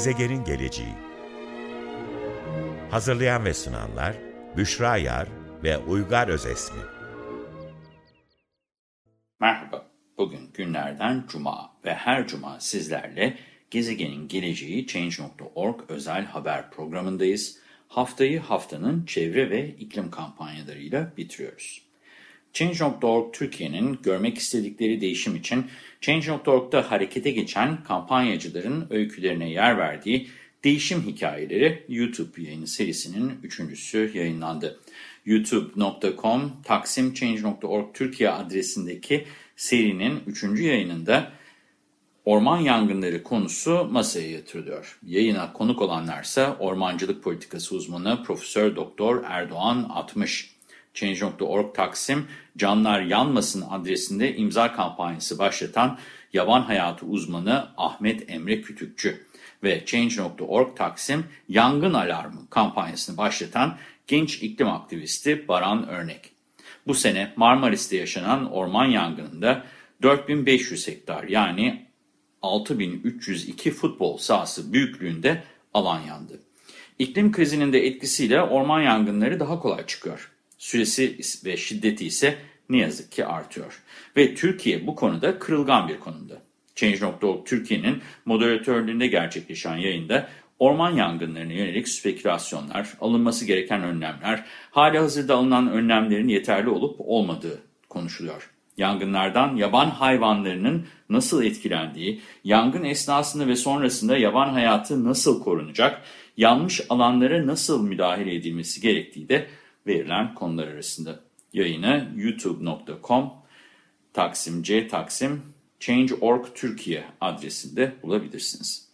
Gezegenin Geleceği Hazırlayan ve sunanlar Büşra Yar ve Uygar Özesmi Merhaba, bugün günlerden Cuma ve her Cuma sizlerle Gezegenin Geleceği Change.org özel haber programındayız. Haftayı haftanın çevre ve iklim kampanyalarıyla bitiriyoruz. Change.org Türkiye'nin görmek istedikleri değişim için Change.org'da harekete geçen kampanyacıların öykülerine yer verdiği Değişim Hikayeleri YouTube yayını serisinin üçüncüsü yayınlandı. youtube.com Taksim Change.org Türkiye adresindeki serinin üçüncü yayınında orman yangınları konusu masaya yatırılıyor. Yayına konuk olanlarsa ormancılık politikası uzmanı Profesör Doktor Erdoğan Atmış. Change.org Taksim Canlar Yanmasın adresinde imza kampanyası başlatan yaban hayatı uzmanı Ahmet Emre Kütükçü ve Change.org Taksim Yangın Alarmı kampanyasını başlatan genç iklim aktivisti Baran Örnek. Bu sene Marmaris'te yaşanan orman yangınında 4500 hektar yani 6302 futbol sahası büyüklüğünde alan yandı. İklim krizinin de etkisiyle orman yangınları daha kolay çıkıyor. Süresi ve şiddeti ise ne yazık ki artıyor. Ve Türkiye bu konuda kırılgan bir konumda. Change.org Türkiye'nin moderatörlüğünde gerçekleşen yayında orman yangınlarına yönelik spekülasyonlar, alınması gereken önlemler, hali hazırda alınan önlemlerin yeterli olup olmadığı konuşuluyor. Yangınlardan yaban hayvanlarının nasıl etkilendiği, yangın esnasında ve sonrasında yaban hayatı nasıl korunacak, yanmış alanlara nasıl müdahale edilmesi gerektiği de verilen konular arasında. Yayını youtube.com Taksim C Taksim Change.org Türkiye adresinde bulabilirsiniz.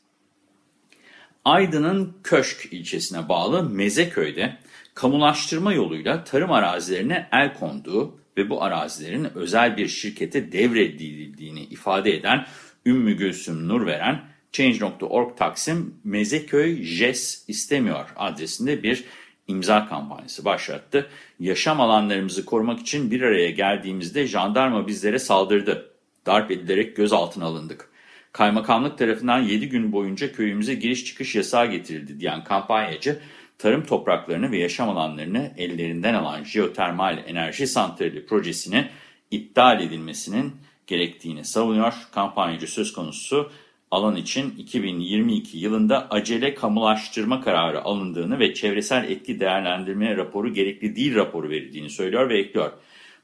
Aydın'ın Köşk ilçesine bağlı Mezeköy'de kamulaştırma yoluyla tarım arazilerine el konduğu ve bu arazilerin özel bir şirkete devredildiğini ifade eden Ümmü Gülsüm Nurveren, Change.org Taksim Mezeköy JES istemiyor adresinde bir imza kampanyası başlattı. Yaşam alanlarımızı korumak için bir araya geldiğimizde jandarma bizlere saldırdı. Darp edilerek gözaltına alındık. Kaymakamlık tarafından 7 gün boyunca köyümüze giriş çıkış yasağı getirildi diyen kampanyacı, tarım topraklarını ve yaşam alanlarını ellerinden alan jeotermal enerji santrali projesini iptal edilmesinin gerektiğini savunuyor. Kampanyacı söz konusu alan için 2022 yılında acele kamulaştırma kararı alındığını ve çevresel etki değerlendirme raporu gerekli değil raporu verildiğini söylüyor ve ekliyor.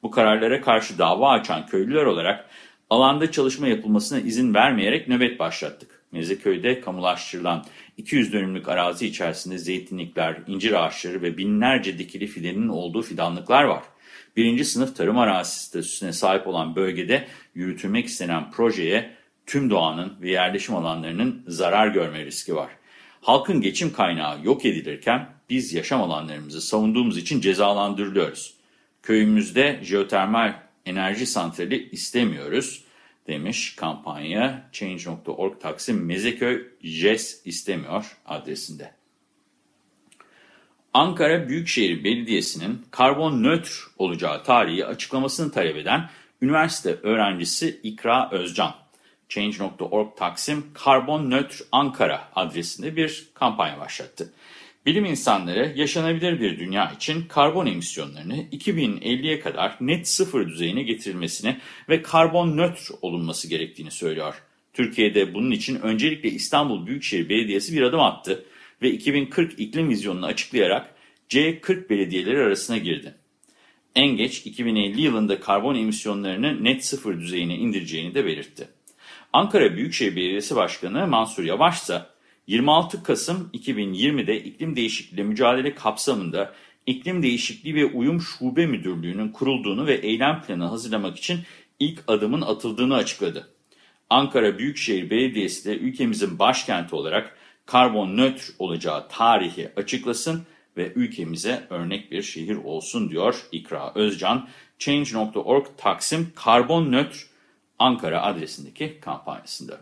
Bu kararlara karşı dava açan köylüler olarak alanda çalışma yapılmasına izin vermeyerek nöbet başlattık. Mezeköy'de kamulaştırılan 200 dönümlük arazi içerisinde zeytinlikler, incir ağaçları ve binlerce dikili fidenin olduğu fidanlıklar var. Birinci sınıf tarım arazisi statüsüne sahip olan bölgede yürütülmek istenen projeye tüm doğanın ve yerleşim alanlarının zarar görme riski var. Halkın geçim kaynağı yok edilirken biz yaşam alanlarımızı savunduğumuz için cezalandırılıyoruz. Köyümüzde jeotermal enerji santrali istemiyoruz demiş kampanya Change.org Taksim Mezeköy JES istemiyor adresinde. Ankara Büyükşehir Belediyesi'nin karbon nötr olacağı tarihi açıklamasını talep eden üniversite öğrencisi İkra Özcan, Change.org Taksim Karbon Nötr Ankara adresinde bir kampanya başlattı. Bilim insanları yaşanabilir bir dünya için karbon emisyonlarını 2050'ye kadar net sıfır düzeyine getirilmesini ve karbon nötr olunması gerektiğini söylüyor. Türkiye'de bunun için öncelikle İstanbul Büyükşehir Belediyesi bir adım attı ve 2040 iklim vizyonunu açıklayarak C40 belediyeleri arasına girdi. En geç 2050 yılında karbon emisyonlarını net sıfır düzeyine indireceğini de belirtti. Ankara Büyükşehir Belediyesi Başkanı Mansur Yavaş ise 26 Kasım 2020'de iklim değişikliği mücadele kapsamında İklim Değişikliği ve Uyum Şube Müdürlüğü'nün kurulduğunu ve eylem planı hazırlamak için ilk adımın atıldığını açıkladı. Ankara Büyükşehir Belediyesi de ülkemizin başkenti olarak karbon nötr olacağı tarihi açıklasın ve ülkemize örnek bir şehir olsun diyor İkra Özcan. Change.org Taksim Karbon Nötr Ankara adresindeki kampanyasında.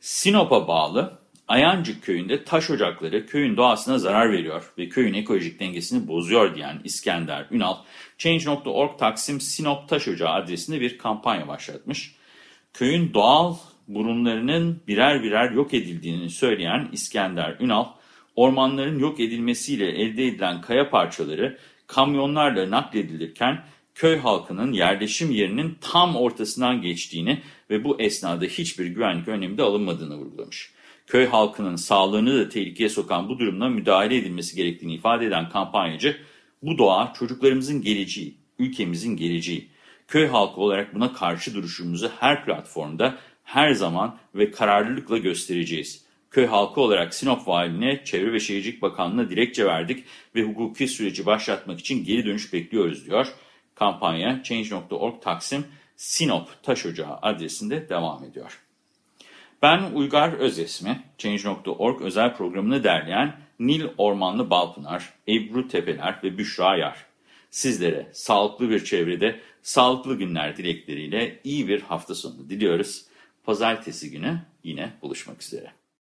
Sinop'a bağlı Ayancık köyünde taş ocakları köyün doğasına zarar veriyor ve köyün ekolojik dengesini bozuyor diyen İskender Ünal, Change.org Taksim Sinop Taş Ocağı adresinde bir kampanya başlatmış. Köyün doğal burunlarının birer birer yok edildiğini söyleyen İskender Ünal, ormanların yok edilmesiyle elde edilen kaya parçaları kamyonlarla nakledilirken köy halkının yerleşim yerinin tam ortasından geçtiğini ve bu esnada hiçbir güvenlik önlemi de alınmadığını vurgulamış. Köy halkının sağlığını da tehlikeye sokan bu durumda müdahale edilmesi gerektiğini ifade eden kampanyacı, bu doğa çocuklarımızın geleceği, ülkemizin geleceği. Köy halkı olarak buna karşı duruşumuzu her platformda, her zaman ve kararlılıkla göstereceğiz. Köy halkı olarak Sinop Valiliğine, Çevre ve Şehircilik Bakanlığı'na dilekçe verdik ve hukuki süreci başlatmak için geri dönüş bekliyoruz diyor. Kampanya Change.org Taksim Sinop Taş Ocağı adresinde devam ediyor. Ben Uygar Özesmi, Change.org özel programını derleyen Nil Ormanlı Balpınar, Ebru Tepeler ve Büşra Yar. Sizlere sağlıklı bir çevrede, sağlıklı günler dilekleriyle iyi bir hafta sonu diliyoruz. Pazartesi günü yine buluşmak üzere.